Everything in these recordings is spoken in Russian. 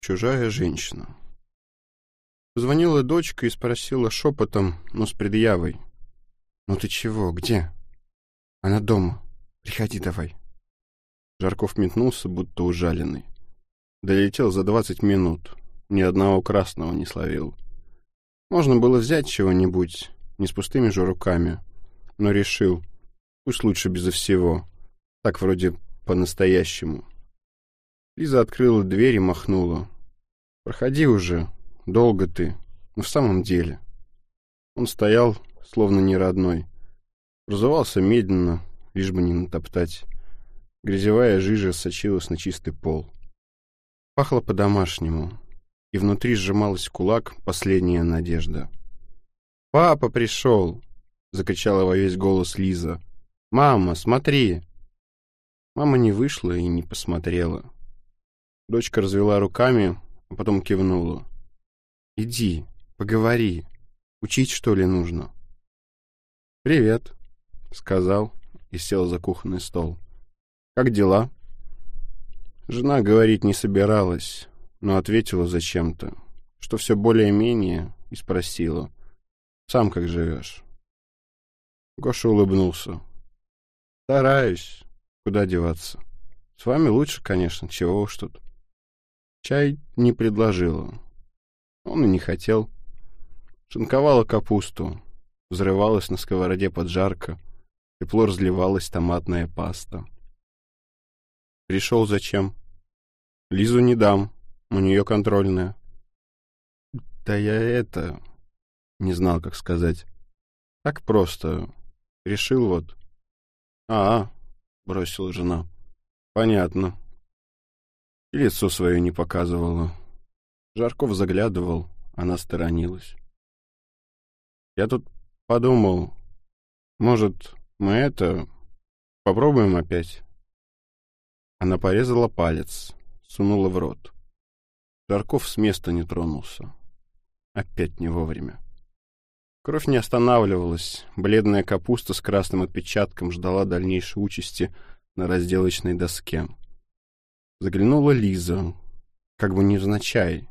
Чужая женщина. Звонила дочка и спросила шепотом, но с предъявой. «Ну ты чего? Где?» «Она дома. Приходи давай». Жарков метнулся, будто ужаленный. Долетел за двадцать минут. Ни одного красного не словил. Можно было взять чего-нибудь, не с пустыми же руками. Но решил, пусть лучше безо всего. Так вроде по-настоящему. Лиза открыла дверь и махнула. «Проходи уже. Долго ты. Ну, в самом деле». Он стоял, словно не родной. Разувался медленно, лишь бы не натоптать. Грязевая жижа сочилась на чистый пол. Пахло по-домашнему, и внутри сжималась кулак последняя надежда. «Папа пришел!» — закричала во весь голос Лиза. «Мама, смотри!» Мама не вышла и не посмотрела. Дочка развела руками, а потом кивнула. «Иди, поговори. Учить, что ли, нужно?» «Привет», — сказал и сел за кухонный стол. «Как дела?» Жена говорить не собиралась, но ответила зачем-то, что все более-менее, и спросила. «Сам как живешь?» Гоша улыбнулся. «Стараюсь. Куда деваться? С вами лучше, конечно, чего уж тут». Чай не предложила. Он и не хотел. Шинковала капусту. Взрывалась на сковороде поджарка. Тепло разливалась томатная паста. Пришел зачем? Лизу не дам. У нее контрольная. Да я это... Не знал, как сказать. Так просто. Решил вот. А, -а бросила жена. Понятно. И лицо свое не показывала. Жарков заглядывал, она сторонилась. Я тут подумал, может, мы это... попробуем опять? Она порезала палец, сунула в рот. Жарков с места не тронулся. Опять не вовремя. Кровь не останавливалась. Бледная капуста с красным отпечатком ждала дальнейшей участи на разделочной доске. Заглянула Лиза, как бы невзначай.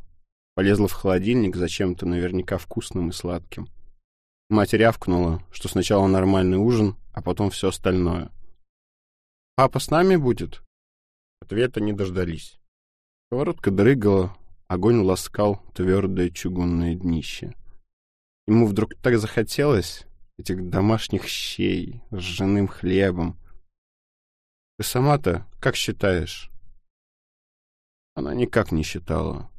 Полезла в холодильник зачем-то наверняка вкусным и сладким. Мать рявкнула, что сначала нормальный ужин, а потом все остальное. «Папа с нами будет?» Ответа не дождались. Сковородка дрыгала, огонь ласкал твердое чугунное днище. Ему вдруг так захотелось этих домашних щей с ржаным хлебом. «Ты сама-то как считаешь?» Она никак не считала.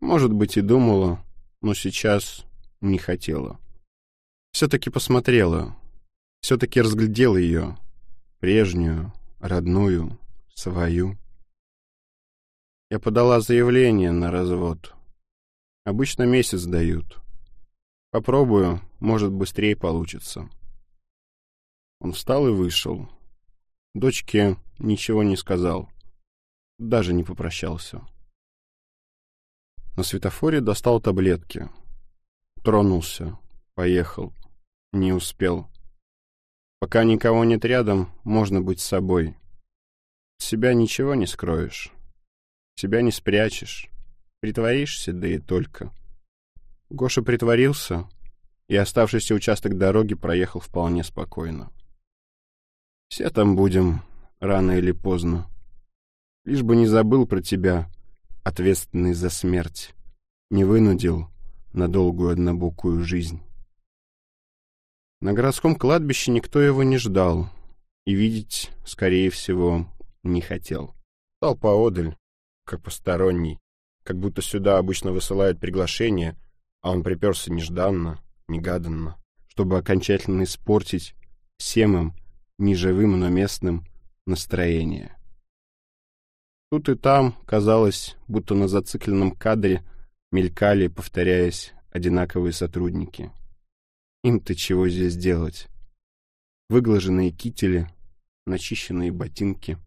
Может быть, и думала, но сейчас не хотела. Все-таки посмотрела, все-таки разглядела ее, прежнюю, родную, свою. Я подала заявление на развод. Обычно месяц дают. Попробую, может, быстрее получится. Он встал и вышел. Дочке ничего не сказал. Даже не попрощался. На светофоре достал таблетки. Тронулся. Поехал. Не успел. Пока никого нет рядом, можно быть собой. Себя ничего не скроешь. Себя не спрячешь. Притворишься, да и только. Гоша притворился, и оставшийся участок дороги проехал вполне спокойно. Все там будем, рано или поздно. Лишь бы не забыл про тебя, ответственный за смерть, не вынудил на долгую однобокую жизнь. На городском кладбище никто его не ждал и видеть, скорее всего, не хотел. Стал поодаль, как посторонний, как будто сюда обычно высылают приглашение, а он приперся нежданно, негаданно, чтобы окончательно испортить всем им, не живым, но местным, настроение. Тут и там, казалось, будто на зацикленном кадре мелькали, повторяясь, одинаковые сотрудники. Им-то чего здесь делать? Выглаженные кители, начищенные ботинки.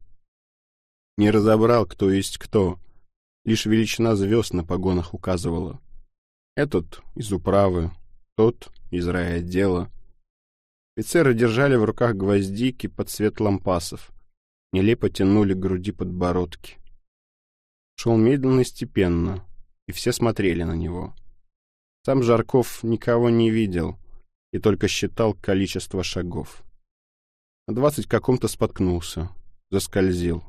Не разобрал, кто есть кто. Лишь величина звезд на погонах указывала. Этот из управы, тот из райотдела. Офицеры держали в руках гвоздики под цвет лампасов — нелепо тянули к груди подбородки. Шел медленно и степенно, и все смотрели на него. Сам Жарков никого не видел и только считал количество шагов. На двадцать каком-то споткнулся, заскользил,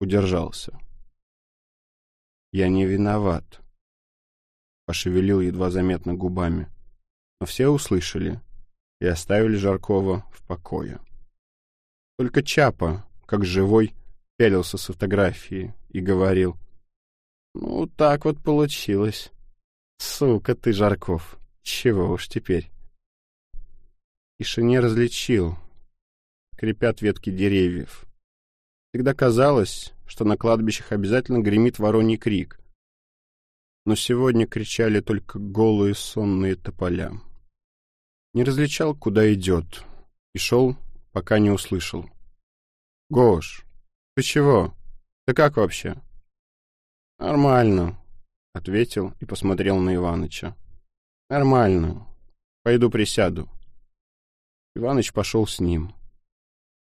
удержался. «Я не виноват», — пошевелил едва заметно губами. Но все услышали и оставили Жаркова в покое. Только Чапа, как живой, пялился с фотографии и говорил. «Ну, так вот получилось. Сука ты, Жарков, чего уж теперь?» Тишине различил. Крепят ветки деревьев. Всегда казалось, что на кладбищах обязательно гремит вороний крик. Но сегодня кричали только голые сонные тополя. Не различал, куда идет, и шел, пока не услышал. «Гош, ты чего? Ты как вообще?» «Нормально», — ответил и посмотрел на Иваныча. «Нормально. Пойду присяду». Иваныч пошел с ним.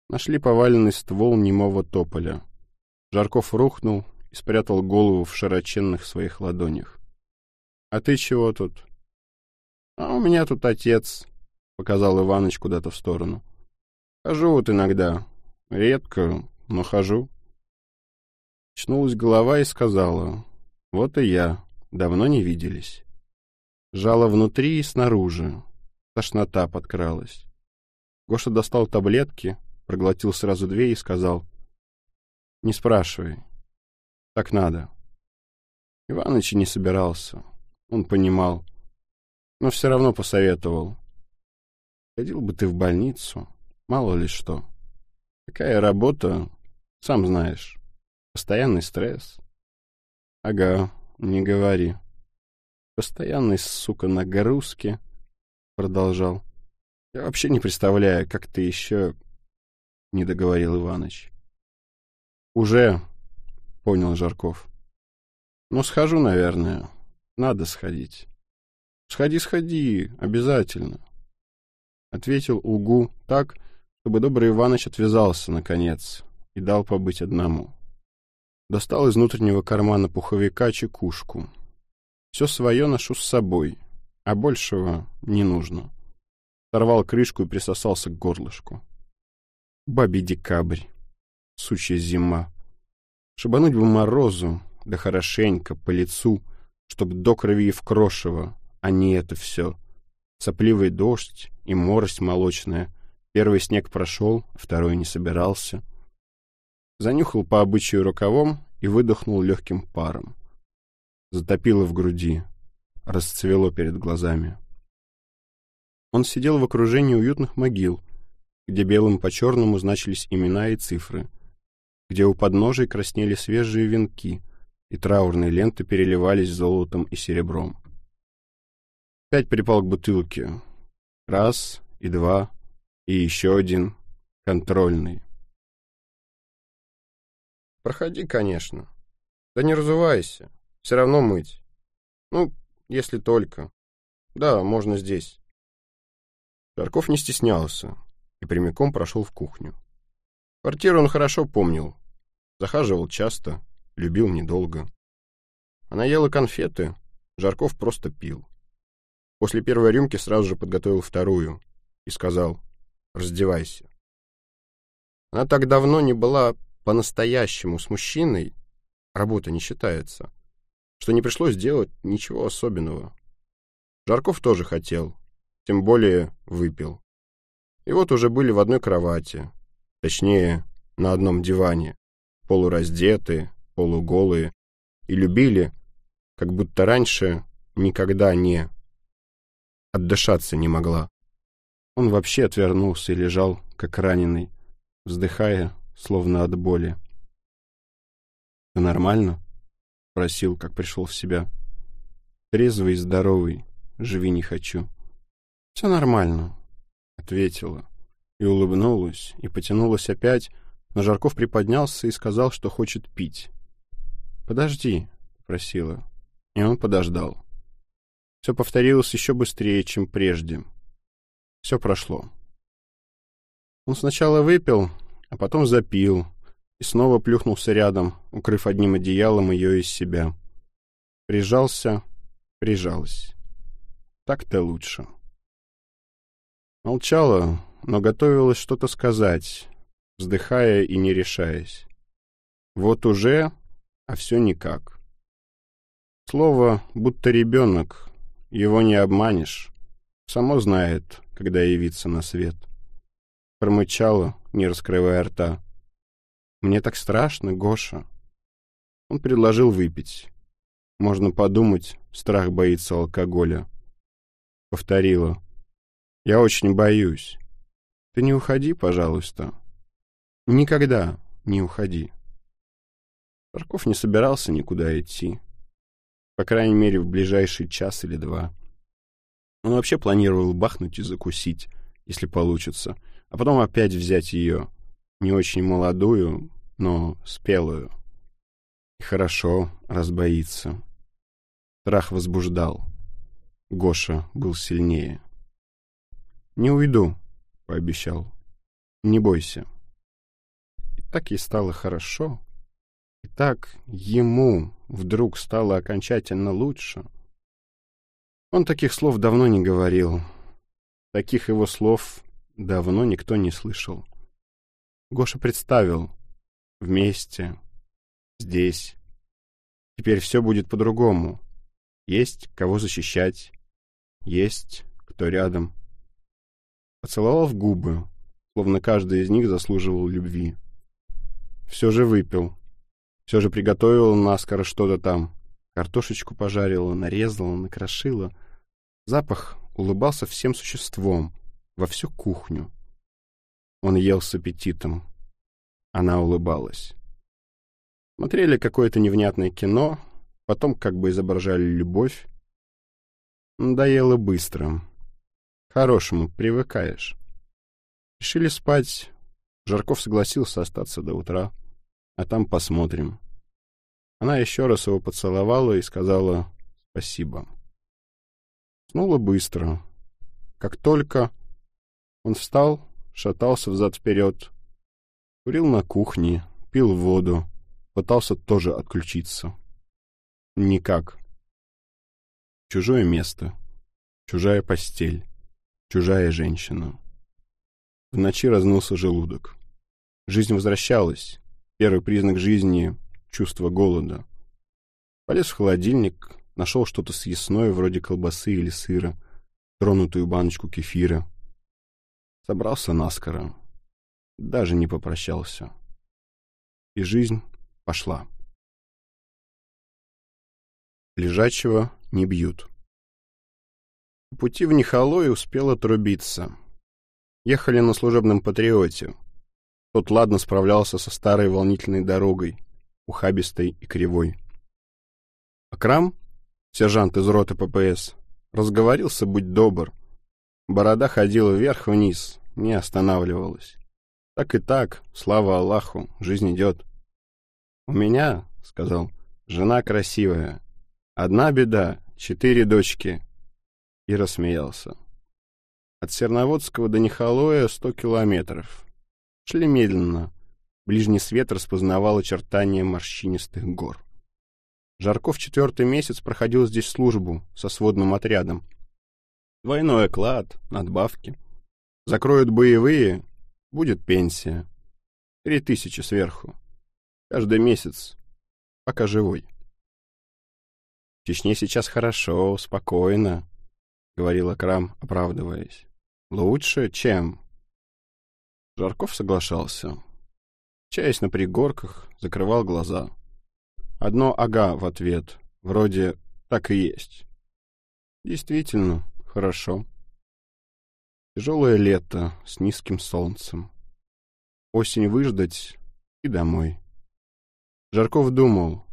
Нашли поваленный ствол немого тополя. Жарков рухнул и спрятал голову в широченных своих ладонях. «А ты чего тут?» «А у меня тут отец», — показал Иваныч куда-то в сторону. «Хожу вот иногда. Редко, но хожу». Чнулась голова и сказала, «Вот и я. Давно не виделись». Жало внутри и снаружи. Тошнота подкралась. Гоша достал таблетки, проглотил сразу две и сказал, «Не спрашивай. Так надо». Иваныч не собирался. Он понимал. Но все равно посоветовал. Ходил бы ты в больницу, мало ли что. Такая работа, сам знаешь, постоянный стресс. Ага, не говори. Постоянный, сука, нагрузки, продолжал. Я вообще не представляю, как ты еще... Не договорил Иваныч. Уже, понял Жарков. Ну, схожу, наверное. Надо сходить. Сходи, сходи, обязательно. Ответил Угу так, чтобы добрый Иваныч отвязался, наконец, и дал побыть одному. Достал из внутреннего кармана пуховика чекушку. Все свое ношу с собой, а большего не нужно. Сорвал крышку и присосался к горлышку. Бабий декабрь, сучья зима. Шибануть бы морозу, да хорошенько, по лицу, чтоб до крови и в крошево, а не это все. Сопливый дождь и морось молочная. Первый снег прошел, второй не собирался. Занюхал по обычаю рукавом и выдохнул легким паром. Затопило в груди, расцвело перед глазами. Он сидел в окружении уютных могил, где белым по черному значились имена и цифры, где у подножий краснели свежие венки, и траурные ленты переливались золотом и серебром. Опять припал к бутылке. Раз и два, и еще один, контрольный. Проходи, конечно. Да не разувайся, все равно мыть. Ну, если только. Да, можно здесь. Жарков не стеснялся и прямиком прошел в кухню. Квартиру он хорошо помнил. Захаживал часто, любил недолго. Она ела конфеты, Жарков просто пил. После первой рюмки сразу же подготовил вторую и сказал «Раздевайся». Она так давно не была по-настоящему с мужчиной, работа не считается, что не пришлось делать ничего особенного. Жарков тоже хотел, тем более выпил. И вот уже были в одной кровати, точнее, на одном диване, полураздетые, полуголые, и любили, как будто раньше никогда не отдышаться не могла. Он вообще отвернулся и лежал, как раненый, вздыхая, словно от боли. «Ты нормально?» — просил, как пришел в себя. «Трезвый и здоровый, живи не хочу». «Все нормально», — ответила, и улыбнулась, и потянулась опять, но Жарков приподнялся и сказал, что хочет пить. «Подожди», — просила, и он подождал. Все повторилось еще быстрее, чем прежде. Все прошло. Он сначала выпил, а потом запил, и снова плюхнулся рядом, укрыв одним одеялом ее из себя. Прижался, прижалась. Так-то лучше. Молчала, но готовилась что-то сказать, вздыхая и не решаясь. Вот уже, а все никак. Слово будто ребенок, его не обманешь. Само знает, когда явиться на свет. Промычала, не раскрывая рта. «Мне так страшно, Гоша». Он предложил выпить. Можно подумать, страх боится алкоголя. Повторила. «Я очень боюсь. Ты не уходи, пожалуйста. Никогда не уходи». Парков не собирался никуда идти. По крайней мере, в ближайший час или два. Он вообще планировал бахнуть и закусить, если получится, а потом опять взять ее, не очень молодую, но спелую. И хорошо, разбоится. Страх возбуждал. Гоша был сильнее. «Не уйду», — пообещал. «Не бойся». И так ей стало хорошо. И так ему вдруг стало окончательно лучше. Он таких слов давно не говорил. Таких его слов давно никто не слышал. Гоша представил. Вместе. Здесь. Теперь все будет по-другому. Есть кого защищать. Есть кто рядом. Поцеловал в губы, словно каждый из них заслуживал любви. Все же выпил. Все же приготовила наскоро что-то там. Картошечку пожарила, нарезала, накрошила. Запах улыбался всем существом, во всю кухню. Он ел с аппетитом. Она улыбалась. Смотрели какое-то невнятное кино, потом как бы изображали любовь. Надоело быстро. Хорошему привыкаешь. Решили спать. Жарков согласился остаться до утра а там посмотрим. Она еще раз его поцеловала и сказала спасибо. Снула быстро. Как только он встал, шатался взад-вперед, курил на кухне, пил воду, пытался тоже отключиться. Никак. Чужое место, чужая постель, чужая женщина. В ночи разнулся желудок. Жизнь возвращалась, Первый признак жизни — чувство голода. Полез в холодильник, нашел что-то съестное, вроде колбасы или сыра, тронутую баночку кефира. Собрался наскоро. Даже не попрощался. И жизнь пошла. Лежачего не бьют. По пути в Нихолой успел отрубиться. Ехали на служебном патриоте. Тот ладно справлялся со старой волнительной дорогой, ухабистой и кривой. Акрам, сержант из роты ППС, разговорился быть добр. Борода ходила вверх-вниз, не останавливалась. Так и так, слава Аллаху, жизнь идет. «У меня, — сказал, — жена красивая. Одна беда, четыре дочки». И рассмеялся. От Серноводского до Нихолоя сто километров. Шли медленно. Ближний свет распознавал очертания морщинистых гор. Жарков четвертый месяц проходил здесь службу со сводным отрядом. Двойной оклад, надбавки. Закроют боевые, будет пенсия. Три тысячи сверху. Каждый месяц, пока живой. В Чечне сейчас хорошо, спокойно, — говорил Акрам, оправдываясь. Лучше, чем Жарков соглашался. Чаясь на пригорках, закрывал глаза. Одно «ага» в ответ, вроде «так и есть». Действительно, хорошо. Тяжелое лето с низким солнцем. Осень выждать и домой. Жарков думал,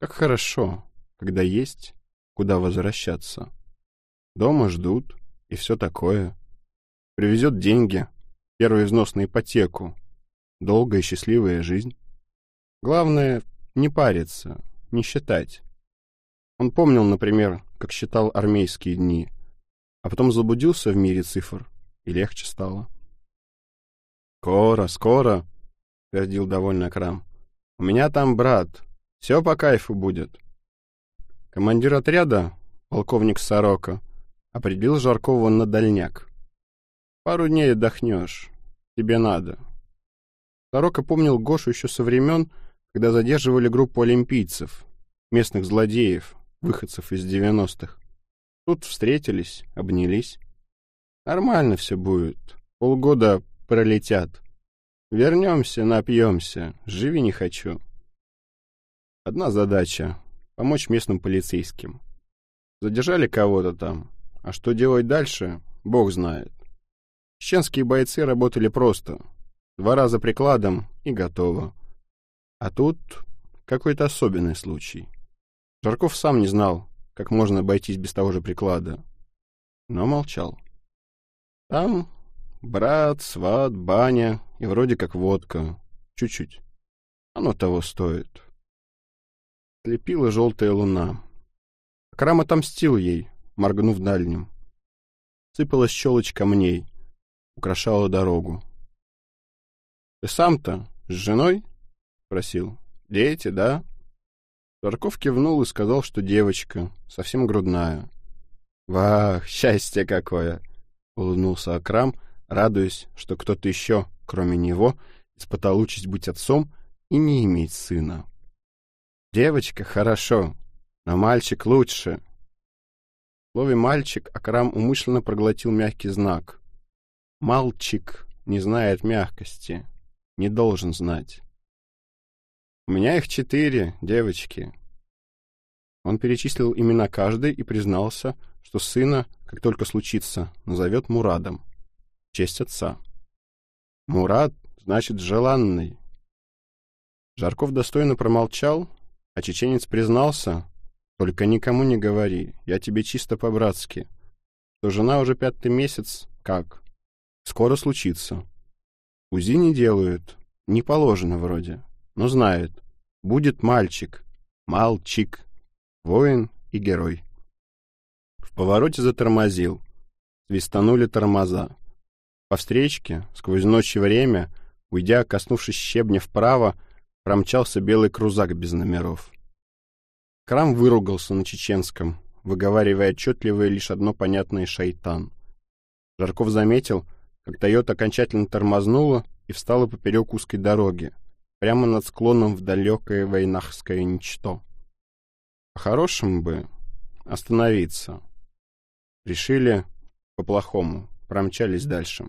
как хорошо, когда есть куда возвращаться. Дома ждут и все такое. Привезет деньги — Первый взнос на ипотеку. Долгая и счастливая жизнь. Главное — не париться, не считать. Он помнил, например, как считал армейские дни, а потом заблудился в мире цифр, и легче стало. «Скоро, скоро!» — твердил довольно Крам. «У меня там брат. Все по кайфу будет». Командир отряда, полковник Сорока, определил Жаркова на дальняк. «Пару дней отдохнешь. Тебе надо». Сорока помнил Гошу еще со времен, когда задерживали группу олимпийцев, местных злодеев, выходцев из девяностых. Тут встретились, обнялись. Нормально все будет. Полгода пролетят. Вернемся, напьемся. Живи не хочу. Одна задача — помочь местным полицейским. Задержали кого-то там. А что делать дальше, бог знает. Чеченские бойцы работали просто. Два раза прикладом и готово. А тут какой-то особенный случай. Жарков сам не знал, как можно обойтись без того же приклада. Но молчал. Там брат, сват, баня и вроде как водка. Чуть-чуть. Оно того стоит. Слепила желтая луна. Крам отомстил ей, моргнув дальним. Сыпалась щелочь камней, украшала дорогу. — Ты сам-то с женой? — спросил. — Дети, да? Жарков кивнул и сказал, что девочка, совсем грудная. «Вах, счастье какое!» — улыбнулся Акрам, радуясь, что кто-то еще, кроме него, испытал участь быть отцом и не иметь сына. «Девочка, хорошо, но мальчик лучше». В слове «мальчик» Акрам умышленно проглотил мягкий знак. «Мальчик» не знает мягкости, не должен знать. Меня их четыре, девочки. Он перечислил имена каждой и признался, что сына, как только случится, назовет Мурадом. Честь отца. Мурад значит «желанный». Жарков достойно промолчал, а чеченец признался, «Только никому не говори, я тебе чисто по-братски, что жена уже пятый месяц, как? Скоро случится. УЗИ не делают, не положено вроде но знает. Будет мальчик. Мальчик. Воин и герой. В повороте затормозил. Свистанули тормоза. По встречке, сквозь ночь и время, уйдя, коснувшись щебня вправо, промчался белый крузак без номеров. Крам выругался на чеченском, выговаривая отчетливое лишь одно понятное «шайтан». Жарков заметил, как Тойота окончательно тормознула и встала поперек узкой дороги, прямо над склоном в далекое войнахское ничто. По-хорошему бы остановиться. Решили по-плохому, промчались дальше.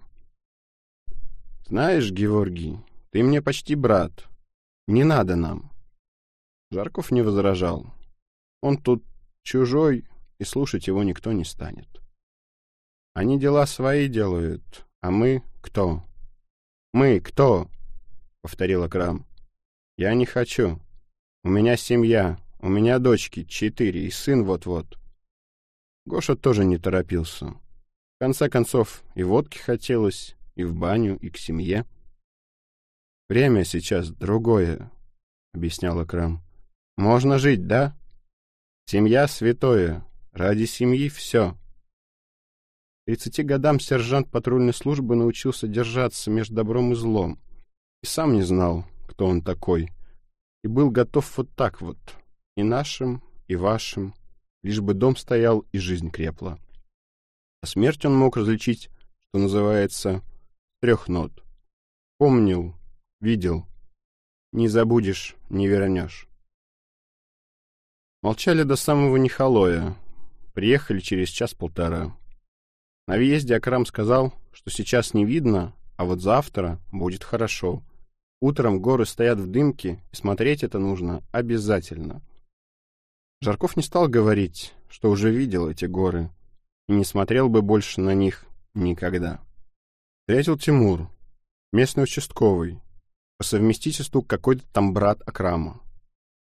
«Знаешь, Георгий, ты мне почти брат. Не надо нам». Жарков не возражал. Он тут чужой, и слушать его никто не станет. Они дела свои делают, а мы кто? Мы кто? — повторила Крам. «Я не хочу. У меня семья, у меня дочки, четыре, и сын вот-вот». Гоша тоже не торопился. В конце концов, и водки хотелось, и в баню, и к семье. «Время сейчас другое», — объясняла Крам. «Можно жить, да? Семья святое. Ради семьи все». К тридцати годам сержант патрульной службы научился держаться между добром и злом — и сам не знал, кто он такой, и был готов вот так вот, и нашим, и вашим, лишь бы дом стоял и жизнь крепла. А смерть он мог различить, что называется, трех нот. Помнил, видел, не забудешь, не вернешь. Молчали до самого Нихалоя, приехали через час-полтора. На въезде Акрам сказал, что сейчас не видно, а вот завтра будет хорошо, Утром горы стоят в дымке, и смотреть это нужно обязательно. Жарков не стал говорить, что уже видел эти горы, и не смотрел бы больше на них никогда. Встретил Тимур, местный участковый, по совместительству какой-то там брат Акрама.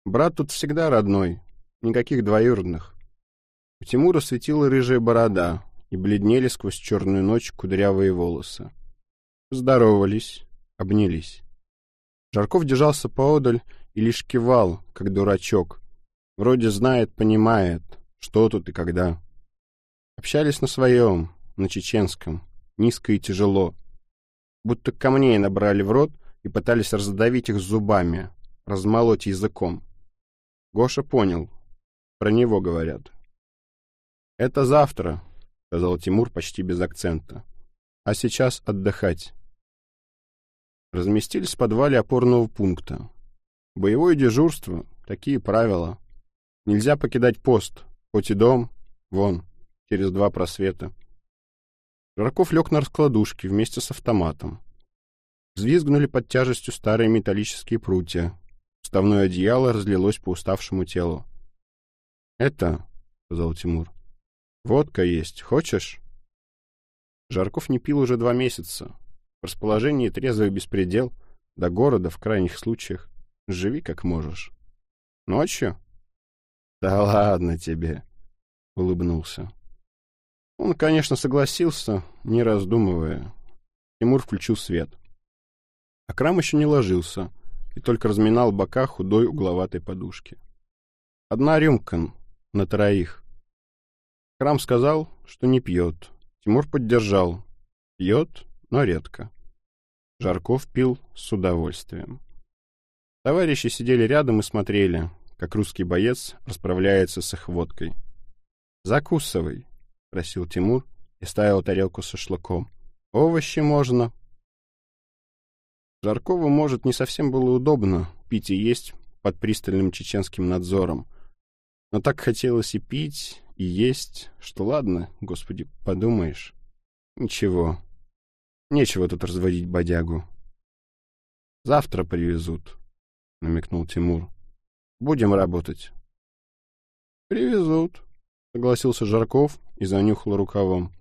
Брат тут всегда родной, никаких двоюродных. У Тимура светила рыжая борода, и бледнели сквозь черную ночь кудрявые волосы. Здоровались, обнялись. Жарков держался поодаль и лишь кивал, как дурачок. Вроде знает, понимает, что тут и когда. Общались на своем, на чеченском, низко и тяжело. Будто камней набрали в рот и пытались раздавить их зубами, размолоть языком. Гоша понял. Про него говорят. «Это завтра», — сказал Тимур почти без акцента. «А сейчас отдыхать». Разместились в подвале опорного пункта. Боевое дежурство, такие правила. Нельзя покидать пост, хоть и дом, вон, через два просвета. Жарков лег на раскладушке вместе с автоматом. Взвизгнули под тяжестью старые металлические прутья. Вставное одеяло разлилось по уставшему телу. «Это», — сказал Тимур, — «водка есть. Хочешь?» Жарков не пил уже два месяца. В расположении трезвый беспредел, до города в крайних случаях. Живи как можешь. Ночью? Да ладно тебе, улыбнулся. Он, конечно, согласился, не раздумывая. Тимур включил свет. Акрам еще не ложился и только разминал бока худой угловатой подушки. Одна рюмка на троих. Акрам сказал, что не пьет. Тимур поддержал. Пьет, но редко. Жарков пил с удовольствием. Товарищи сидели рядом и смотрели, как русский боец расправляется с их водкой. «Закусывай», — просил Тимур и ставил тарелку со шашлыком. «Овощи можно». Жаркову, может, не совсем было удобно пить и есть под пристальным чеченским надзором. Но так хотелось и пить, и есть, что ладно, господи, подумаешь. Ничего. Нечего тут разводить бодягу. Завтра привезут намекнул Тимур. Будем работать. Привезут, согласился Жарков и занюхал рукавом.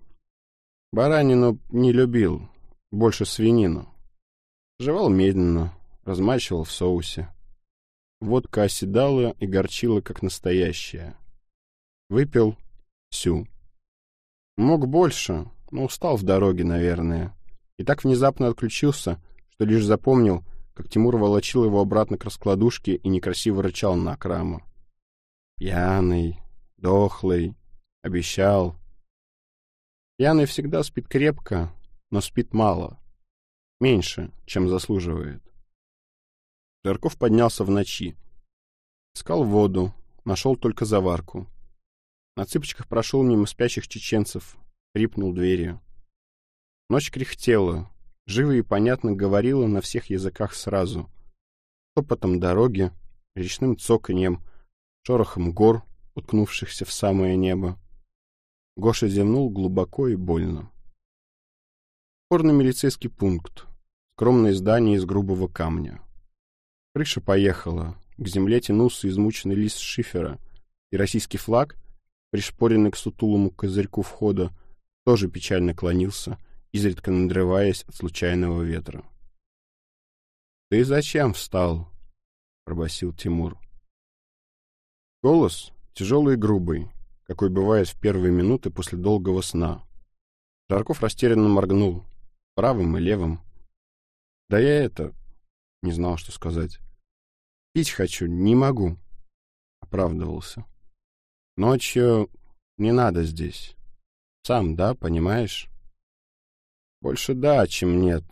Баранину не любил, больше свинину. Жевал медленно, размачивал в соусе. Водка оседала и горчила, как настоящая. Выпил всю. Мог больше, но устал в дороге, наверное. И так внезапно отключился, что лишь запомнил, как Тимур волочил его обратно к раскладушке и некрасиво рычал на Акраму. Пьяный, дохлый, обещал. Пьяный всегда спит крепко, но спит мало. Меньше, чем заслуживает. Жарков поднялся в ночи. Искал воду, нашел только заварку. На цыпочках прошел мимо спящих чеченцев, рипнул дверью. Ночь кряхтела, живо и понятно говорила на всех языках сразу. Топотом дороги, речным цоканьем, шорохом гор, уткнувшихся в самое небо. Гоша зевнул глубоко и больно. Порный милицейский пункт. Скромное здание из грубого камня. Крыша поехала. К земле тянулся измученный лист шифера, и российский флаг, пришпоренный к сутулому козырьку входа, тоже печально клонился — изредка надрываясь от случайного ветра. «Ты зачем встал?» — пробасил Тимур. Голос тяжелый и грубый, какой бывает в первые минуты после долгого сна. Жарков растерянно моргнул, правым и левым. «Да я это...» — не знал, что сказать. «Пить хочу, не могу», — оправдывался. «Ночью не надо здесь. Сам, да, понимаешь?» Больше да, чем нет.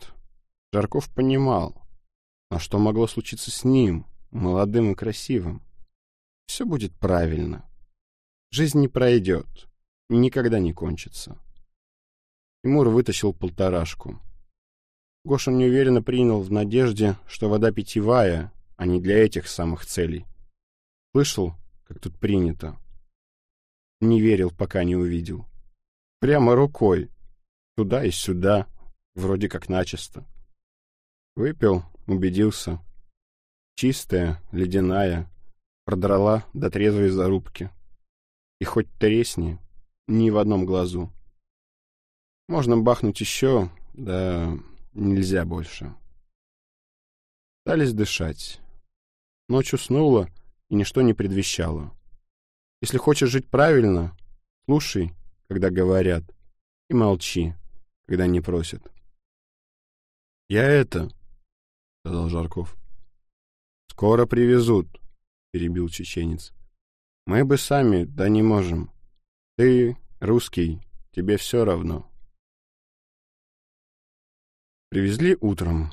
Жарков понимал. А что могло случиться с ним, молодым и красивым? Все будет правильно. Жизнь не пройдет. Никогда не кончится. Тимур вытащил полторашку. Гоша неуверенно принял в надежде, что вода питьевая, а не для этих самых целей. Слышал, как тут принято. Не верил, пока не увидел. Прямо рукой, Туда и сюда, вроде как начисто. Выпил, убедился. Чистая, ледяная, продрала до трезвой зарубки. И хоть тресни, ни в одном глазу. Можно бахнуть еще, да нельзя больше. Стались дышать. Ночь уснула, и ничто не предвещало. Если хочешь жить правильно, слушай, когда говорят, и молчи когда не просят. «Я это...» — сказал Жарков. «Скоро привезут», — перебил чеченец. «Мы бы сами, да не можем. Ты русский, тебе все равно». Привезли утром.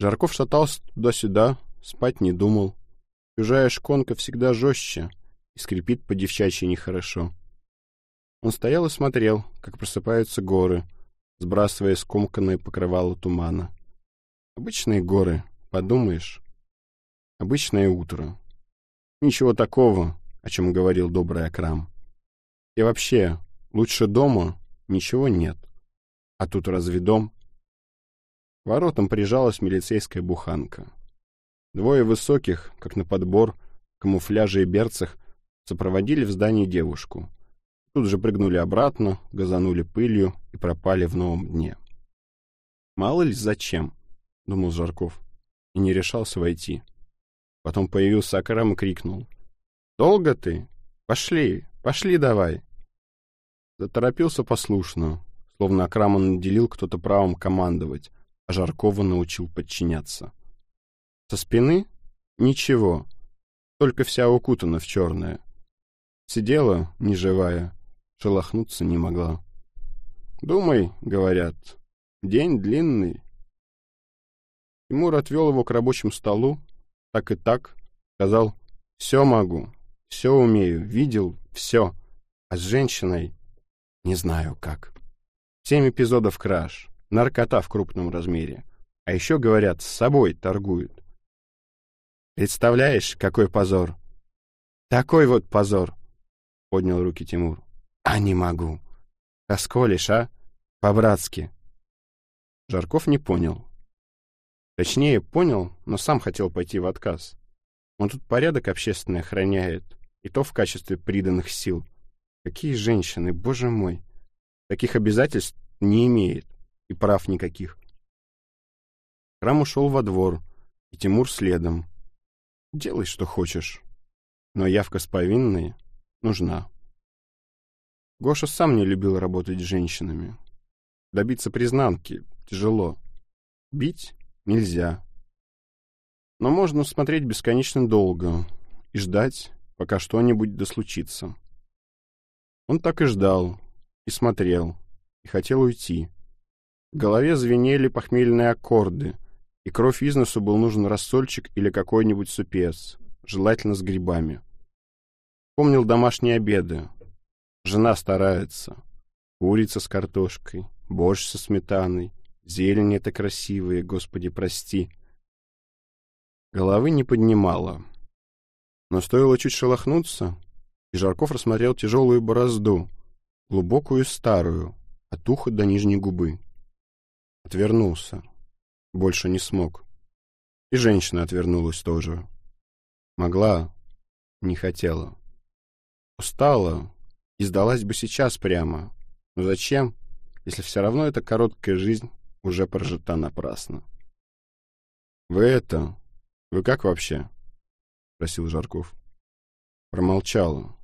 Жарков шатался туда-сюда, спать не думал. Чужая шконка всегда жестче и скрипит по девчачьи нехорошо. Он стоял и смотрел, как просыпаются горы, сбрасывая скомканное покрывало тумана. Обычные горы, подумаешь. Обычное утро. Ничего такого, о чем говорил добрый Акрам. И вообще, лучше дома ничего нет. А тут разве дом? К воротам прижалась милицейская буханка. Двое высоких, как на подбор, в камуфляже и берцах, сопроводили в здании девушку. Тут же прыгнули обратно, газанули пылью и пропали в новом дне. «Мало ли зачем», — думал Жарков, и не решался войти. Потом появился Акрам и крикнул. «Долго ты? Пошли, пошли давай!» Заторопился послушно, словно Акрама наделил кто-то правом командовать, а Жаркова научил подчиняться. Со спины — ничего, только вся укутана в черное. Сидела, неживая, шелохнуться не могла. «Думай», — говорят, — «день длинный». Тимур отвел его к рабочему столу, так и так, сказал «все могу, все умею, видел все, а с женщиной не знаю как». Семь эпизодов краж, наркота в крупном размере, а еще, говорят, с собой торгуют. Представляешь, какой позор? Такой вот позор, — поднял руки Тимур. А не могу. Тосколишь, а? По-братски. Жарков не понял. Точнее, понял, но сам хотел пойти в отказ. Он тут порядок общественный охраняет, и то в качестве приданных сил. Какие женщины, боже мой! Таких обязательств не имеет, и прав никаких. Храм ушел во двор, и Тимур следом. Делай, что хочешь, но явка с повинной нужна. Гоша сам не любил работать с женщинами. Добиться признанки тяжело. Бить нельзя. Но можно смотреть бесконечно долго и ждать, пока что-нибудь дослучится. Он так и ждал, и смотрел, и хотел уйти. В голове звенели похмельные аккорды, и кровь из носу был нужен рассольчик или какой-нибудь супец, желательно с грибами. Помнил домашние обеды, Жена старается. Курица с картошкой, борщ со сметаной, зелень это красивая, Господи, прости. Головы не поднимала. Но стоило чуть шелохнуться, и Жарков рассмотрел тяжелую борозду, глубокую и старую, от уха до нижней губы. Отвернулся. Больше не смог. И женщина отвернулась тоже. Могла, не хотела. Устала, и сдалась бы сейчас прямо. Но зачем, если все равно эта короткая жизнь уже прожита напрасно? «Вы это... Вы как вообще?» — спросил Жарков. Промолчала.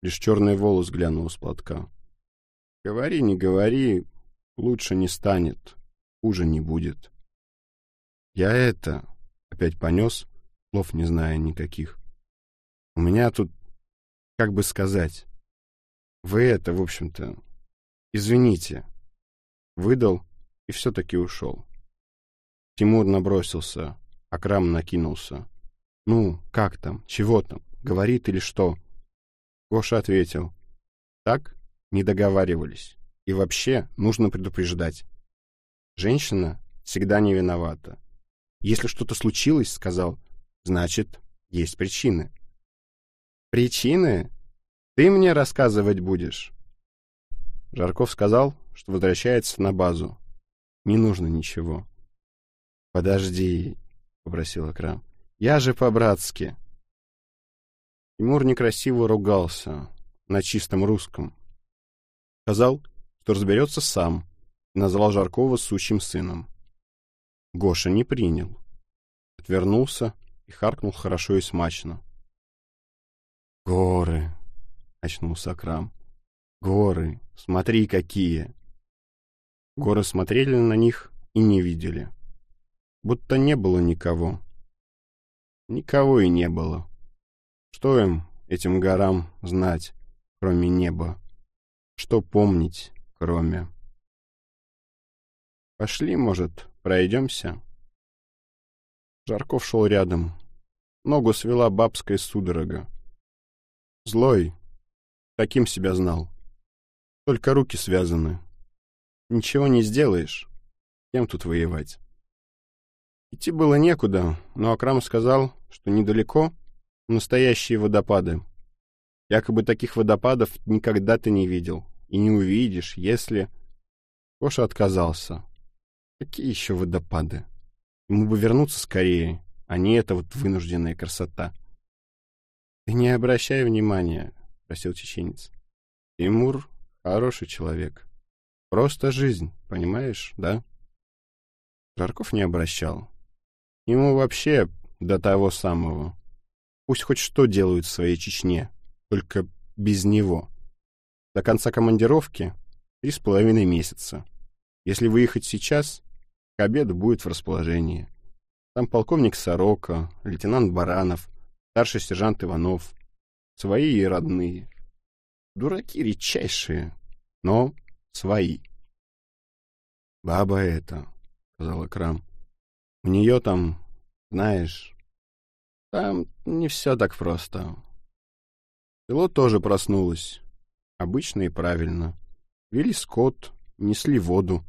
Лишь черный волос глянул с платка. «Говори, не говори, лучше не станет, хуже не будет». «Я это...» — опять понес, слов не зная никаких. «У меня тут... как бы сказать...» Вы это, в общем-то, извините. Выдал и все-таки ушел. Тимур набросился, Акрам накинулся. «Ну, как там? Чего там? Говорит или что?» Гоша ответил. «Так не договаривались. И вообще нужно предупреждать. Женщина всегда не виновата. Если что-то случилось, — сказал, — значит, есть причины». «Причины?» Ты мне рассказывать будешь. Жарков сказал, что возвращается на базу. Не нужно ничего. Подожди, попросил Акрам. Я же по-братски. Тимур некрасиво ругался на чистом русском. Сказал, что разберется сам, и назвал Жаркова сущим сыном. Гоша не принял. Отвернулся и харкнул хорошо и смачно. «Горы!» — очнулся Акрам. «Горы! Смотри, какие!» Горы смотрели на них и не видели. Будто не было никого. Никого и не было. Что им, этим горам, знать, кроме неба? Что помнить, кроме... Пошли, может, пройдемся?» Жарков шел рядом. Ногу свела бабская судорога. Злой. Таким себя знал. Только руки связаны. Ничего не сделаешь. Кем тут воевать? Идти было некуда, но Акрам сказал, что недалеко настоящие водопады. Якобы таких водопадов никогда ты не видел. И не увидишь, если... Коша отказался. Какие еще водопады? Ему бы вернуться скорее, а не эта вот вынужденная красота. — Ты не обращай внимания, — просил чеченец. — Тимур — хороший человек. Просто жизнь, понимаешь, да? Жарков не обращал. Ему вообще до того самого. Пусть хоть что делают в своей Чечне, только без него. До конца командировки три с половиной месяца. Если выехать сейчас, к обеду будет в расположении. Там полковник Сорока, лейтенант Баранов, старший сержант Иванов. Свои и родные. Дураки редчайшие, но свои. «Баба эта», — сказала Крам. «У нее там, знаешь, там не все так просто». Село тоже проснулось. Обычно и правильно. Вели скот, несли воду,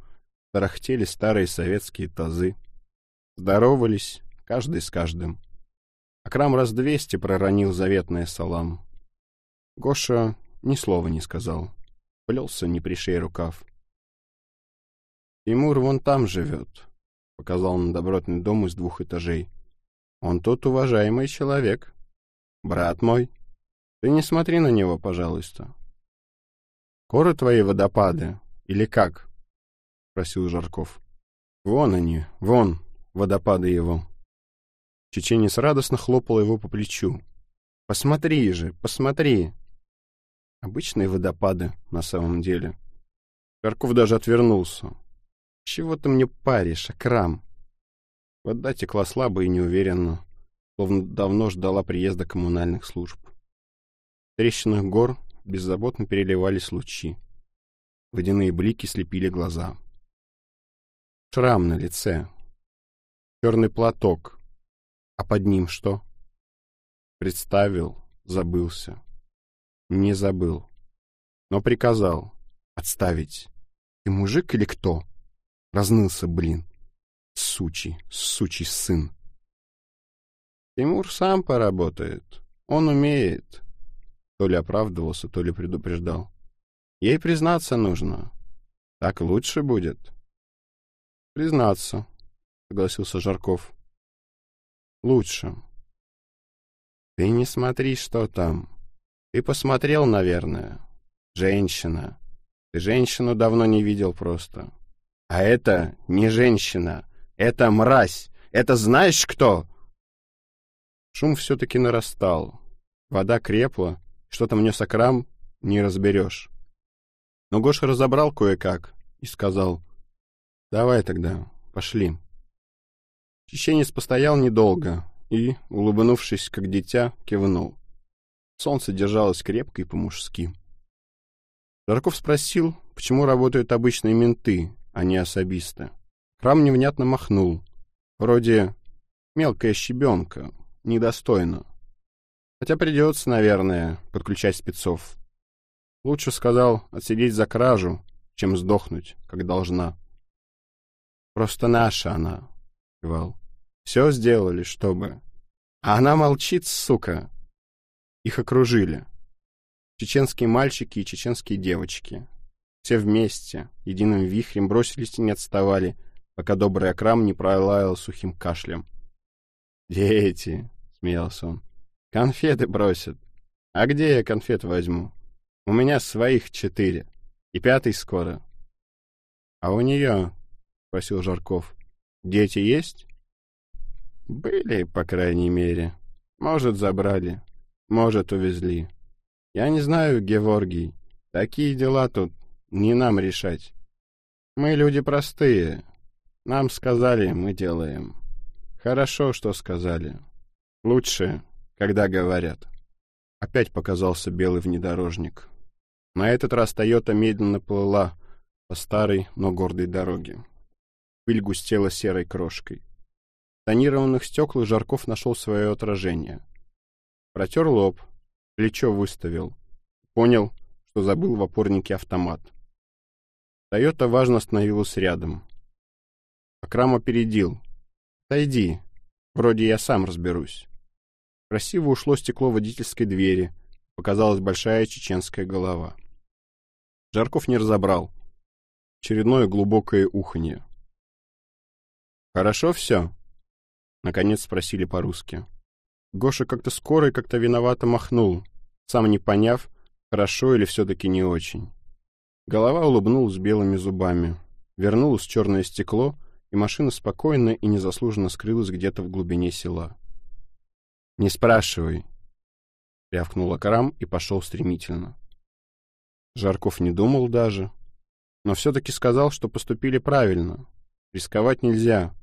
тарахтели старые советские тазы. Здоровались, каждый с каждым. Акрам раз двести проронил заветное салам. Гоша ни слова не сказал. Плелся, не пришей рукав. «Тимур вон там живет», — показал на добротный дом из двух этажей. «Он тот уважаемый человек. Брат мой, ты не смотри на него, пожалуйста». «Коры твои водопады, или как?» спросил Жарков. «Вон они, вон, водопады его». Чеченец радостно хлопал его по плечу. «Посмотри же, посмотри!» Обычные водопады, на самом деле. Жарков даже отвернулся. «Чего ты мне паришь, Акрам?» Вода текла слабо и неуверенно, словно давно ждала приезда коммунальных служб. В трещинах гор беззаботно переливались лучи. Водяные блики слепили глаза. Шрам на лице. Черный платок. А под ним что? Представил, забылся. Не забыл. Но приказал. Отставить. Ты мужик или кто? Разнылся, блин. Сучий, сучий сын. Тимур сам поработает. Он умеет. То ли оправдывался, то ли предупреждал. Ей признаться нужно. Так лучше будет. «Признаться», — согласился Жарков. «Лучше». «Ты не смотри, что там. Ты посмотрел, наверное. Женщина. Ты женщину давно не видел просто. А это не женщина. Это мразь. Это знаешь кто?» Шум все-таки нарастал. Вода крепла. Что там нес окрам, не разберешь. Но Гоша разобрал кое-как и сказал — Давай тогда, пошли. Чеченец постоял недолго и, улыбнувшись, как дитя, кивнул. Солнце держалось крепко и по-мужски. Жарков спросил, почему работают обычные менты, а не особисты. Храм невнятно махнул. Вроде мелкая щебенка, недостойно. Хотя придется, наверное, подключать спецов. Лучше, сказал, отсидеть за кражу, чем сдохнуть, как должна. Просто наша она, — кивал. Все сделали, чтобы... А она молчит, сука. Их окружили. Чеченские мальчики и чеченские девочки. Все вместе, единым вихрем бросились и не отставали, пока добрый окрам не пролаял сухим кашлем. «Дети!» — смеялся он. «Конфеты бросят. А где я конфет возьму? У меня своих четыре. И пятый скоро. А у нее — спросил Жарков. «Дети есть?» «Были, по крайней мере. Может, забрали, может, увезли. Я не знаю, Геворгий. Такие дела тут не нам решать. Мы люди простые. Нам сказали, мы делаем. Хорошо, что сказали. Лучше, когда говорят». Опять показался белый внедорожник. На этот раз Тойота медленно плыла по старой, но гордой дороге. Пыль густела серой крошкой. Тонированных стеклах Жарков нашел свое отражение. Протер лоб, плечо выставил. Понял, что забыл в опорнике автомат. Тойота важно остановилась рядом. Акрам опередил. «Отойди, вроде я сам разберусь». Красиво ушло стекло водительской двери, показалась большая чеченская голова. Жарков не разобрал. Очередное глубокое уханье. «Хорошо все?» — наконец спросили по-русски. Гоша как-то скоро и как-то виновато махнул, сам не поняв, хорошо или все-таки не очень. Голова улыбнулась белыми зубами. Вернулось черное стекло, и машина спокойно и незаслуженно скрылась где-то в глубине села. «Не спрашивай», — рявкнул Акарам и пошел стремительно. Жарков не думал даже, но все-таки сказал, что поступили правильно. Рисковать нельзя,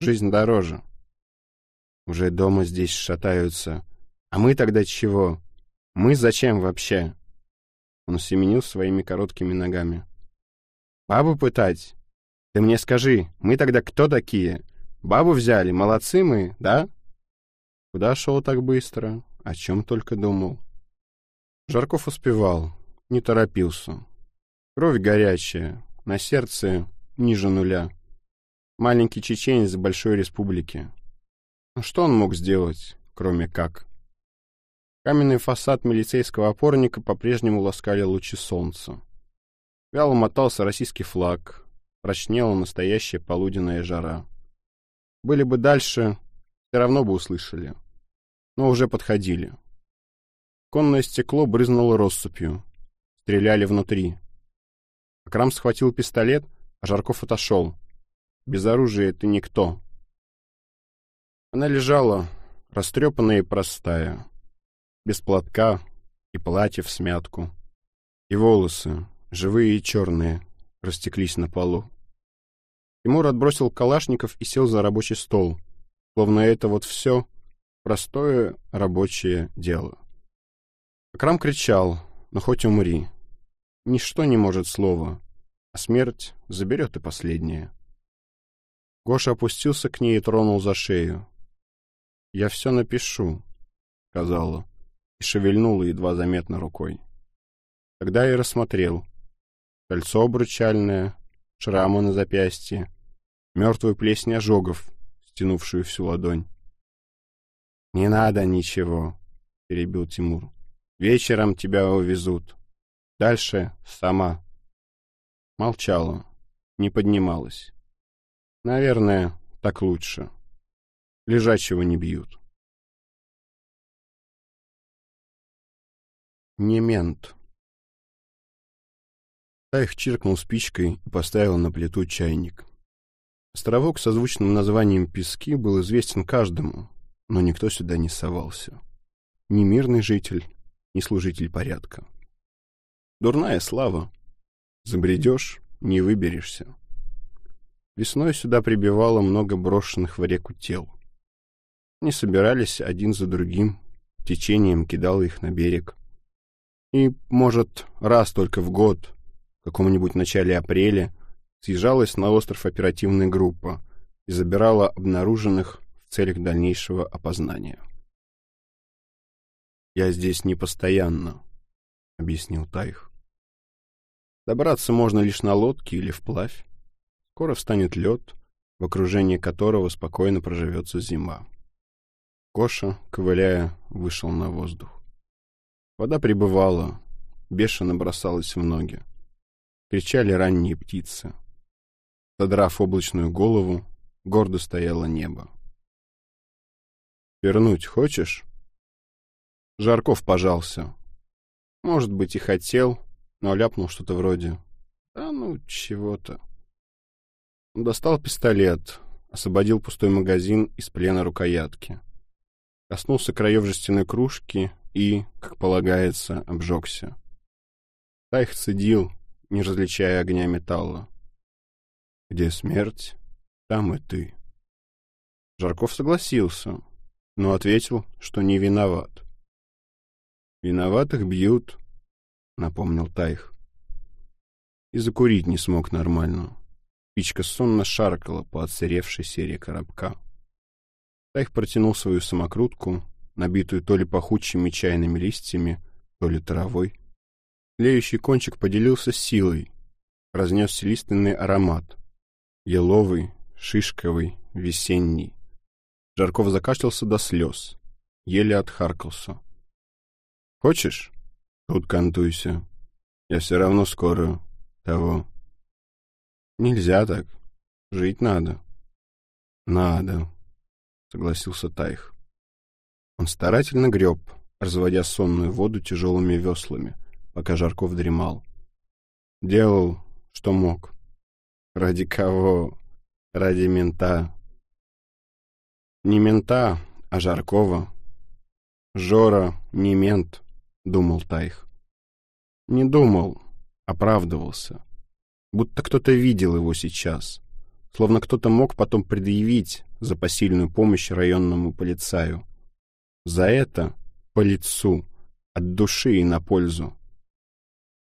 жизнь дороже. Уже дома здесь шатаются. А мы тогда чего? Мы зачем вообще? Он семенил своими короткими ногами. Бабу пытать? Ты мне скажи, мы тогда кто такие? Бабу взяли, молодцы мы, да? Куда шел так быстро? О чем только думал? Жарков успевал, не торопился. Кровь горячая, на сердце ниже нуля. Маленький чеченец большой республики. Ну что он мог сделать, кроме как? Каменный фасад милицейского опорника по-прежнему ласкали лучи солнца. Вяло мотался российский флаг, прочнела настоящая полуденная жара. Были бы дальше, все равно бы услышали. Но уже подходили. Конное стекло брызнуло россыпью. Стреляли внутри. Акрам схватил пистолет, а Жарков отошел. Без оружия ты никто. Она лежала, растрепанная и простая, без платка и платье в смятку. И волосы, живые и черные, растеклись на полу. Тимур отбросил калашников и сел за рабочий стол, словно это вот все простое рабочее дело. Акрам кричал, но хоть умри. Ничто не может слова, а смерть заберет и последнее. Гоша опустился к ней и тронул за шею. «Я все напишу», — сказала, и шевельнула едва заметно рукой. Тогда я рассмотрел. Кольцо обручальное, шрамы на запястье, мертвую плесень ожогов, стянувшую всю ладонь. «Не надо ничего», — перебил Тимур. «Вечером тебя увезут. Дальше сама». Молчала, не поднималась. «Наверное, так лучше». Лежачего не бьют. Не мент. Тайх чиркнул спичкой и поставил на плиту чайник. Островок со звучным названием «Пески» был известен каждому, но никто сюда не совался. Ни мирный житель, ни служитель порядка. Дурная слава. Забредешь — не выберешься. Весной сюда прибивало много брошенных в реку тел не собирались один за другим, течением кидал их на берег. И, может, раз только в год, в каком-нибудь начале апреля, съезжалась на остров оперативная группа и забирала обнаруженных в целях дальнейшего опознания. «Я здесь не постоянно», — объяснил Тайх. «Добраться можно лишь на лодке или вплавь. Скоро встанет лед, в окружении которого спокойно проживется зима. Коша, ковыляя, вышел на воздух. Вода прибывала, бешено бросалась в ноги. Кричали ранние птицы. Задрав облачную голову, гордо стояло небо. «Вернуть хочешь?» Жарков пожался. Может быть, и хотел, но ляпнул что-то вроде «Да ну, чего-то». Достал пистолет, освободил пустой магазин из плена рукоятки коснулся краев жестяной кружки и, как полагается, обжегся. Тайх цедил, не различая огня металла. «Где смерть, там и ты». Жарков согласился, но ответил, что не виноват. «Виноватых бьют», — напомнил Тайх. И закурить не смог нормально. Пичка сонно шаркала по отсыревшей серии коробка. Тайх протянул свою самокрутку, набитую то ли пахучими чайными листьями, то ли травой. Леющий кончик поделился силой, разнес лиственный аромат. Еловый, шишковый, весенний. Жарков закашлялся до слез, еле отхаркался. «Хочешь? Тут кантуйся. Я все равно скоро того». «Нельзя так. Жить надо». «Надо», — согласился Тайх. Он старательно греб, разводя сонную воду тяжелыми веслами, пока Жарков дремал. Делал, что мог. Ради кого? Ради мента. Не мента, а Жаркова. Жора не мент, думал Тайх. Не думал, оправдывался. Будто кто-то видел его сейчас. Словно кто-то мог потом предъявить за посильную помощь районному полицаю. За это по лицу, от души и на пользу.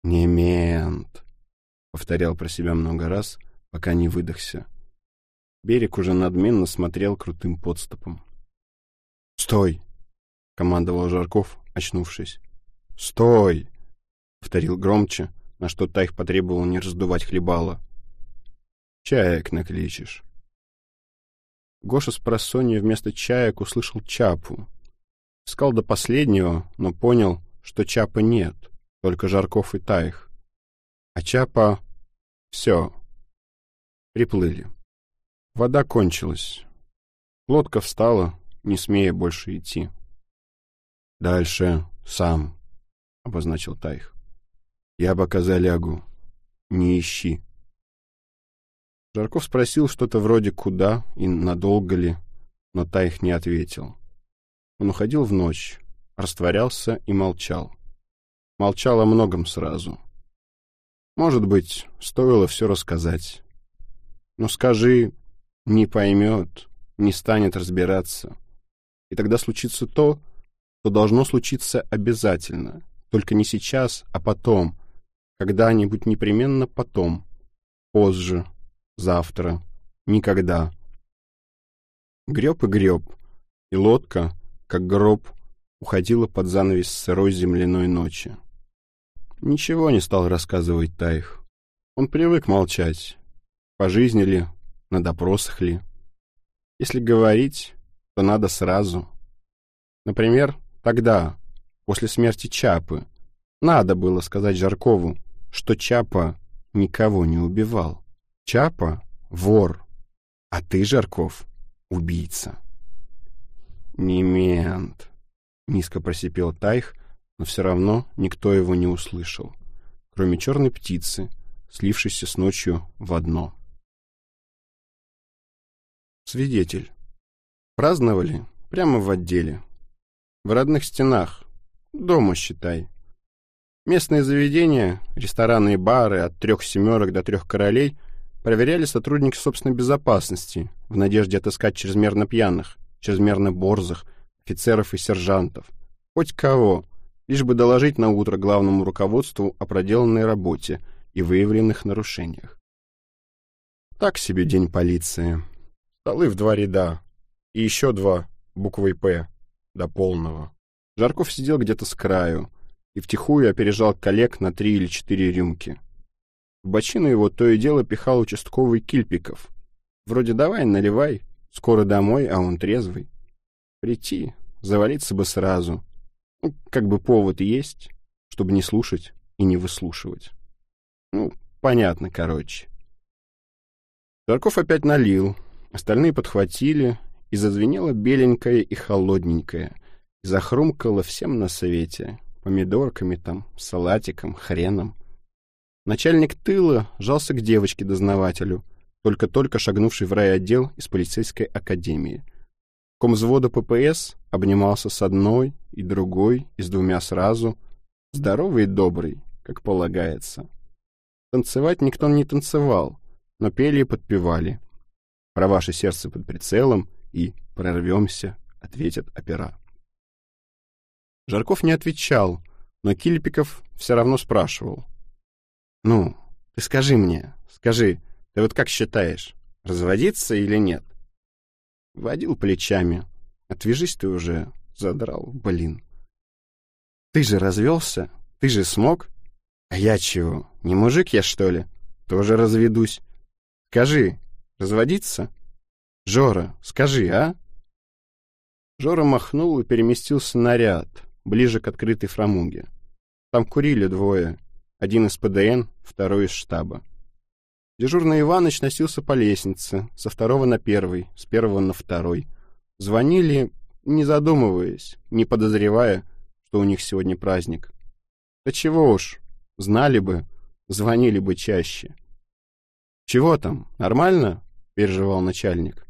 «Не мент», — повторял про себя много раз, пока не выдохся. Берег уже надменно смотрел крутым подступом. «Стой!» — командовал Жарков, очнувшись. «Стой!» — повторил громче, на что Тайх потребовал не раздувать хлебала. «Чаек накличешь». Гоша с просонья вместо чаек услышал чапу, Искал до последнего, но понял, что Чапа нет, только Жарков и Таих. А Чапа... Все. Приплыли. Вода кончилась. Лодка встала, не смея больше идти. «Дальше сам», — обозначил Таих. «Я пока залягу. Не ищи». Жарков спросил что-то вроде «куда» и «надолго ли», но Таих не ответил. Он уходил в ночь, растворялся и молчал. Молчал о многом сразу. Может быть, стоило все рассказать. Но скажи, не поймет, не станет разбираться. И тогда случится то, что должно случиться обязательно. Только не сейчас, а потом. Когда-нибудь непременно потом. Позже. Завтра. Никогда. Греб и греб. И лодка, как гроб, уходила под занавес сырой земляной ночи. Ничего не стал рассказывать Тайх. Он привык молчать. По жизни ли, на допросах ли. Если говорить, то надо сразу. Например, тогда, после смерти Чапы, надо было сказать Жаркову, что Чапа никого не убивал. Чапа — вор, а ты, Жарков, — убийца. «Не мент», — низко просипел Тайх, но все равно никто его не услышал, кроме черной птицы, слившейся с ночью в одно. Свидетель. Праздновали прямо в отделе. В родных стенах. Дома, считай. Местные заведения, рестораны и бары от трех семерок до трех королей проверяли сотрудники собственной безопасности в надежде отыскать чрезмерно пьяных, чрезмерно борзых, офицеров и сержантов. Хоть кого, лишь бы доложить на утро главному руководству о проделанной работе и выявленных нарушениях. Так себе день полиции. Столы в два ряда. И еще два, буквой «П», до полного. Жарков сидел где-то с краю и втихую опережал коллег на три или четыре рюмки. В бочину его то и дело пихал участковый Кильпиков. Вроде «давай, наливай», Скоро домой, а он трезвый. Прийти, завалиться бы сразу. Ну, как бы повод есть, чтобы не слушать и не выслушивать. Ну, понятно, короче. Жарков опять налил, остальные подхватили, и зазвенело беленькое и холодненькое, и захрумкало всем на свете, помидорками там, салатиком, хреном. Начальник тыла жался к девочке-дознавателю — только-только шагнувший в райотдел из полицейской академии. Ком взвода ППС обнимался с одной и другой, и с двумя сразу, здоровый и добрый, как полагается. Танцевать никто не танцевал, но пели и подпевали. Про ваше сердце под прицелом и «Прорвемся», — ответят опера. Жарков не отвечал, но Кильпиков все равно спрашивал. «Ну, ты скажи мне, скажи, ты вот как считаешь, разводиться или нет? Водил плечами, Отвяжись ты уже, задрал, блин. Ты же развелся? Ты же смог? А я чего? Не мужик я, что ли? Тоже разведусь. Скажи, разводиться? Жора, скажи, а? Жора махнул и переместился на ряд, ближе к открытой фрамуге. Там курили двое, один из ПДН, второй из штаба. Дежурный Иваныч носился по лестнице, со второго на первый, с первого на второй. Звонили, не задумываясь, не подозревая, что у них сегодня праздник. Да чего уж, знали бы, звонили бы чаще. «Чего там, нормально?» — переживал начальник.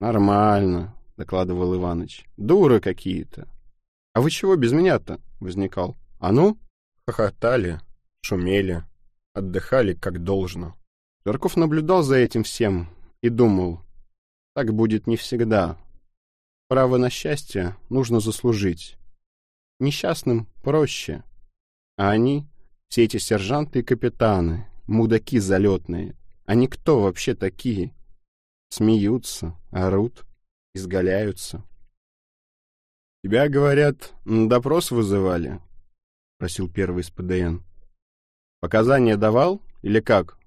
«Нормально», — докладывал Иваныч. «Дуры какие-то». «А вы чего без меня-то?» — возникал. «А ну?» Хохотали, шумели, отдыхали как должно. Жарков наблюдал за этим всем и думал, так будет не всегда. Право на счастье нужно заслужить. Несчастным проще. А они, все эти сержанты и капитаны, мудаки залетные, они кто вообще такие? Смеются, орут, изгаляются. «Тебя, говорят, на допрос вызывали?» — просил первый из ПДН. «Показания давал или как?»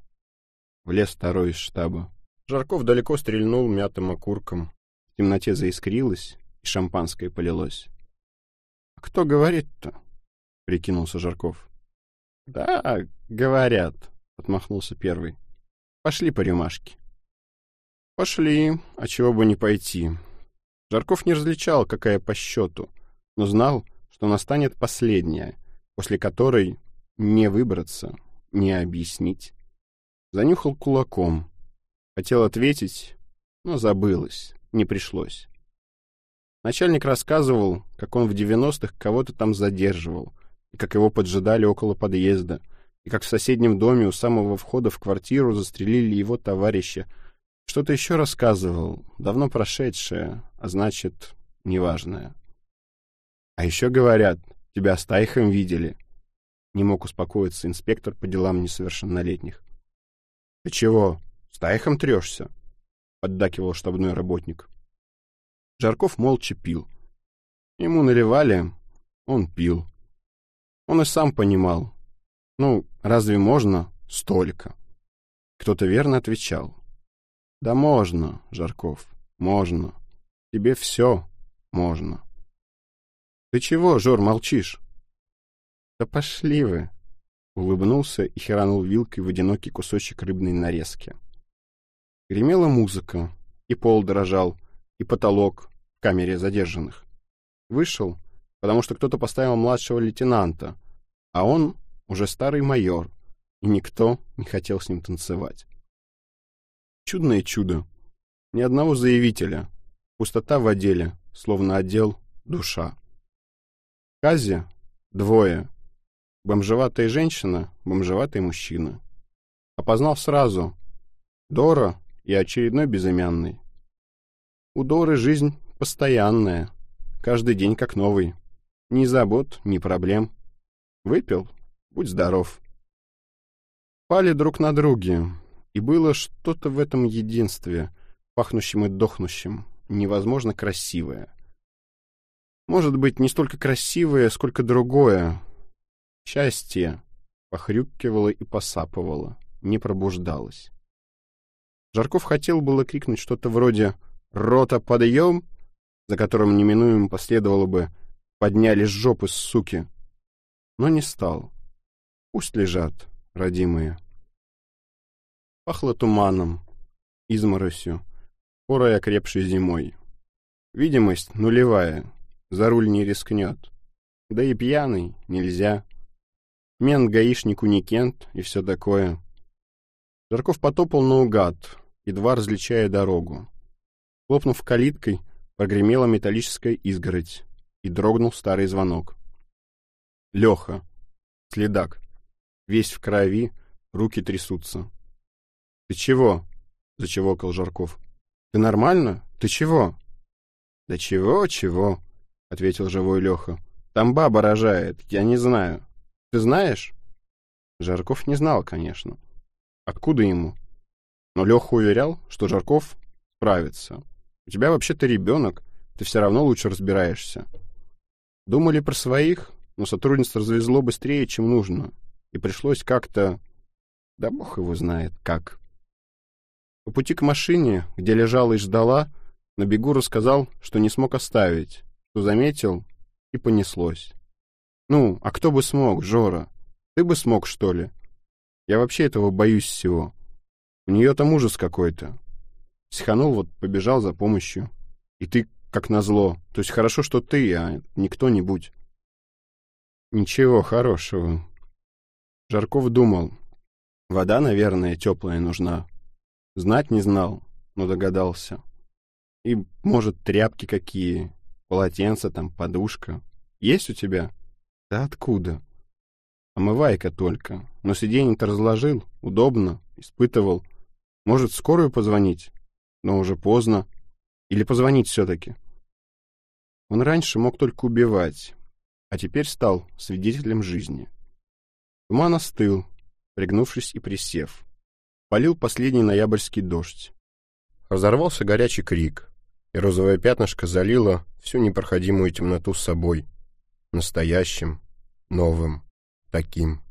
Влез второй из штаба. Жарков далеко стрельнул мятым окурком. В темноте заискрилось, и шампанское полилось. «А кто говорит-то?» — прикинулся Жарков. «Да, говорят», — отмахнулся первый. «Пошли по рюмашке». «Пошли, а чего бы не пойти». Жарков не различал, какая по счету, но знал, что настанет последняя, после которой не выбраться, не объяснить. Занюхал кулаком. Хотел ответить, но забылось, не пришлось. Начальник рассказывал, как он в девяностых кого-то там задерживал, и как его поджидали около подъезда, и как в соседнем доме у самого входа в квартиру застрелили его товарища. Что-то еще рассказывал, давно прошедшее, а значит, неважное. А еще говорят, тебя с Тайхом видели. Не мог успокоиться инспектор по делам несовершеннолетних. «Ты чего, с Тайхом трешься?» — поддакивал штабной работник. Жарков молча пил. Ему наливали, он пил. Он и сам понимал. Ну, разве можно столько? Кто-то верно отвечал. Да можно, Жарков, можно. Тебе все можно. Ты чего, Жор, молчишь? Да пошли вы, Улыбнулся и херанул вилкой в одинокий кусочек рыбной нарезки. Гремела музыка, и пол дрожал, и потолок в камере задержанных. Вышел, потому что кто-то поставил младшего лейтенанта, а он уже старый майор, и никто не хотел с ним танцевать. Чудное чудо. Ни одного заявителя. Пустота в отделе, словно отдел душа. Казе двое, Бомжеватая женщина, бомжеватый мужчина. Опознал сразу. Дора и очередной безымянный. У Доры жизнь постоянная. Каждый день как новый. Ни забот, ни проблем. Выпил? Будь здоров. Пали друг на друге. И было что-то в этом единстве, пахнущем и дохнущем, невозможно красивое. Может быть, не столько красивое, сколько другое, Счастье похрюкивало и посапывало, не пробуждалось. Жарков хотел было крикнуть что-то вроде «Рота, подъем!», за которым неминуемо последовало бы «Подняли жопы, суки!», но не стал. Пусть лежат, родимые. Пахло туманом, изморосью, порой окрепшей зимой. Видимость нулевая, за руль не рискнет. Да и пьяный нельзя. Мент гаишнику не кент и все такое. Жарков потопал наугад, едва различая дорогу. Хлопнув калиткой, прогремела металлическая изгородь, и дрогнул старый звонок. Леха, следак, весь в крови, руки трясутся. — Ты чего? — зачевокал Жарков. — Ты нормально? Ты чего? — Да чего, чего? — ответил живой Леха. — Там баба рожает, я не знаю. Ты знаешь?» Жарков не знал, конечно. Откуда ему? Но Леха уверял, что Жарков справится. «У тебя вообще-то ребенок. ты все равно лучше разбираешься. Думали про своих, но сотрудница развезло быстрее, чем нужно, и пришлось как-то... Да бог его знает, как. По пути к машине, где лежала и ждала, на бегу рассказал, что не смог оставить, что заметил, и понеслось. Ну, а кто бы смог, Жора? Ты бы смог, что ли? Я вообще этого боюсь всего. У нее там ужас какой-то. Психанул вот, побежал за помощью. И ты как назло. То есть хорошо, что ты, а не кто-нибудь. Ничего хорошего. Жарков думал. Вода, наверное, теплая нужна. Знать не знал, но догадался. И, может, тряпки какие, полотенце там, подушка. Есть у тебя? Да откуда? Омывайка только. Но сиденье-то разложил, удобно, испытывал. Может, скорую позвонить? Но уже поздно. Или позвонить все-таки? Он раньше мог только убивать, а теперь стал свидетелем жизни. Туман остыл, пригнувшись и присев. Полил последний ноябрьский дождь. Разорвался горячий крик, и розовое пятнышко залило всю непроходимую темноту с собой. Настоящим, новым, таким.